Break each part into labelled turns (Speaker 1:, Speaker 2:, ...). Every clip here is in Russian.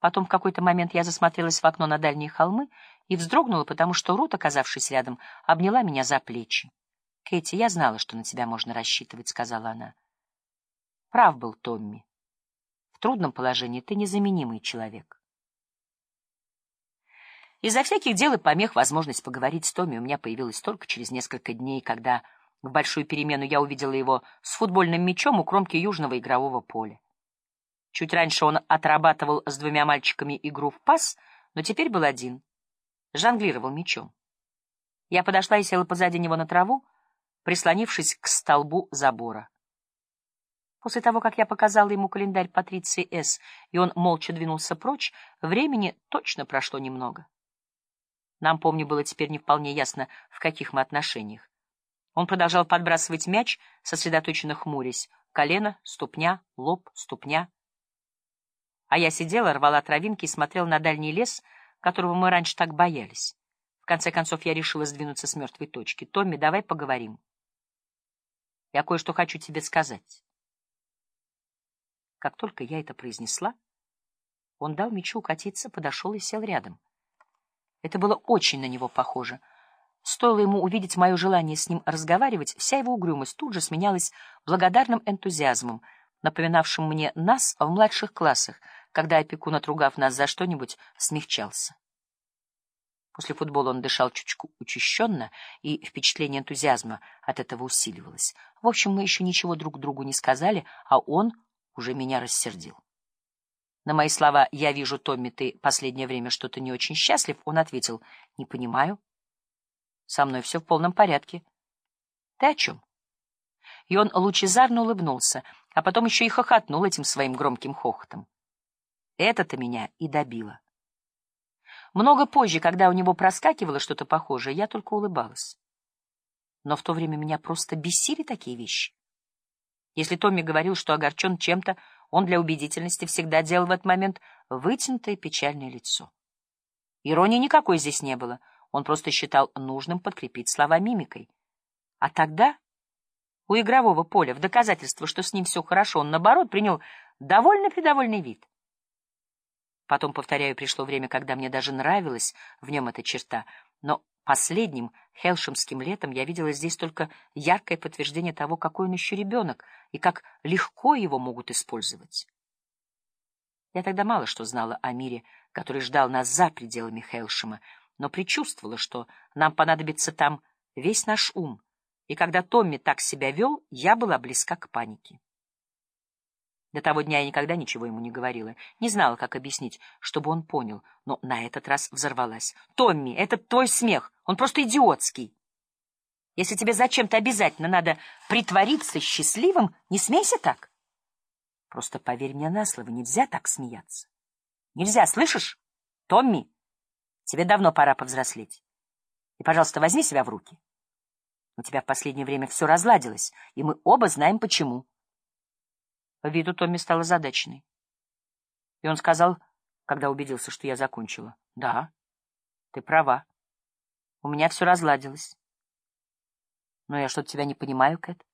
Speaker 1: Потом в какой-то момент я засмотрелась в окно на дальние холмы и вздрогнула, потому что Рут, оказавшись рядом, обняла меня за плечи. — Кэти, я знала, что на тебя можно рассчитывать, — сказала она. Прав был Томми. В трудном положении ты незаменимый человек. Из-за всяких дел и помех возможность поговорить с Томми у меня появилась только через несколько дней, когда в большую перемену я увидела его с футбольным мячом у кромки южного игрового поля. Чуть раньше он отрабатывал с двумя мальчиками игру в пас, но теперь был один. Жонглировал мячом. Я подошла и села позади него на траву, прислонившись к столбу забора. После того, как я показала ему календарь Патриции С., и он молча двинулся прочь, времени точно прошло немного. Нам, помню, было теперь не вполне ясно, в каких мы отношениях. Он продолжал подбрасывать мяч, сосредоточенно хмурясь. Колено, ступня, лоб, ступня. А я сидела, рвала травинки и смотрела на дальний лес, которого мы раньше так боялись. В конце концов, я решила сдвинуться с мертвой точки. «Томми, давай поговорим. Я кое-что хочу тебе сказать». Как только я это произнесла, он дал мячу укатиться, подошел и сел рядом. Это было очень на него похоже. Стоило ему увидеть мое желание с ним разговаривать, вся его угрюмость тут же сменялась благодарным энтузиазмом, напоминавшим мне нас в младших классах, когда опекун, отругав нас за что-нибудь, смягчался. После футбола он дышал чуть учащенно, и впечатление энтузиазма от этого усиливалось. В общем, мы еще ничего друг другу не сказали, а он уже меня рассердил. На мои слова «Я вижу, Томми, ты последнее время что-то не очень счастлив», он ответил «Не понимаю. Со мной все в полном порядке. Ты о чем?» И он лучезарно улыбнулся, а потом еще и хохотнул этим своим громким хохотом. Это-то меня и добило. Много позже, когда у него проскакивало что-то похожее, я только улыбалась. Но в то время меня просто бесили такие вещи. Если Томми говорил, что огорчен чем-то, он для убедительности всегда делал в этот момент вытянутое печальное лицо. Иронии никакой здесь не было, он просто считал нужным подкрепить слова мимикой. А тогда у игрового поля, в доказательство, что с ним все хорошо, он, наоборот, принял довольно-придовольный вид. Потом, повторяю, пришло время, когда мне даже нравилась в нем эта черта, но Последним хелшемским летом я видела здесь только яркое подтверждение того, какой он еще ребенок и как легко его могут использовать. Я тогда мало что знала о мире, который ждал нас за пределами Хелшема, но предчувствовала, что нам понадобится там весь наш ум, и когда Томми так себя вел, я была близка к панике. До того дня я никогда ничего ему не говорила, не знала, как объяснить, чтобы он понял, но на этот раз взорвалась. «Томми, это твой смех, он просто идиотский. Если тебе зачем-то обязательно надо притвориться счастливым, не смейся так. Просто поверь мне на слово, нельзя так смеяться. Нельзя, слышишь? Томми, тебе давно пора повзрослеть. И, пожалуйста, возьми себя в руки. У тебя в последнее время все разладилось, и мы оба знаем, почему». Вид у Томми стал озадаченный. И он сказал, когда убедился, что я закончила. — Да, ты права. У меня все разладилось. — Но я что-то тебя не понимаю, Кэт.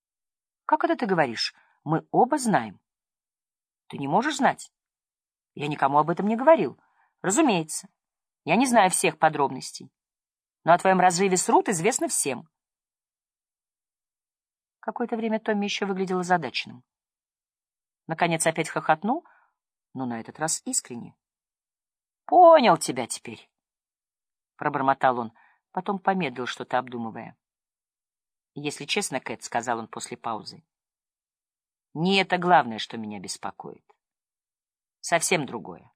Speaker 1: — Как это ты говоришь? Мы оба знаем. — Ты не можешь знать? Я никому об этом не говорил. Разумеется. Я не знаю всех подробностей. Но о твоем разрыве с Рут известно всем. Какое-то время Томми еще выглядел озадаченным. Наконец опять хохотнул, но на этот раз искренне. — Понял тебя теперь, — пробормотал он, потом помедлил, что-то обдумывая. — Если честно, Кэт, — сказал он после паузы, — не это главное, что меня беспокоит. Совсем другое.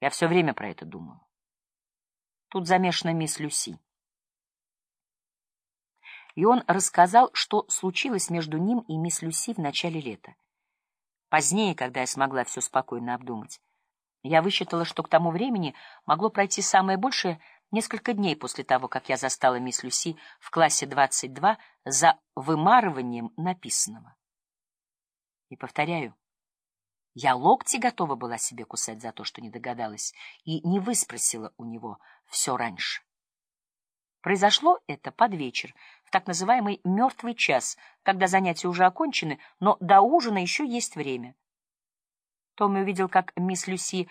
Speaker 1: Я все время про это думаю. Тут замешана мисс Люси. И он рассказал, что случилось между ним и мисс Люси в начале лета. Позднее, когда я смогла все спокойно обдумать, я высчитала, что к тому времени могло пройти самое большее несколько дней после того, как я застала мисс Люси в классе 22 за вымарыванием написанного. И повторяю, я локти готова была себе кусать за то, что не догадалась, и не выспросила у него все раньше. Произошло это под вечер, в так называемый «мертвый час», когда занятия уже окончены, но до ужина еще есть время. Томми увидел, как мисс Люси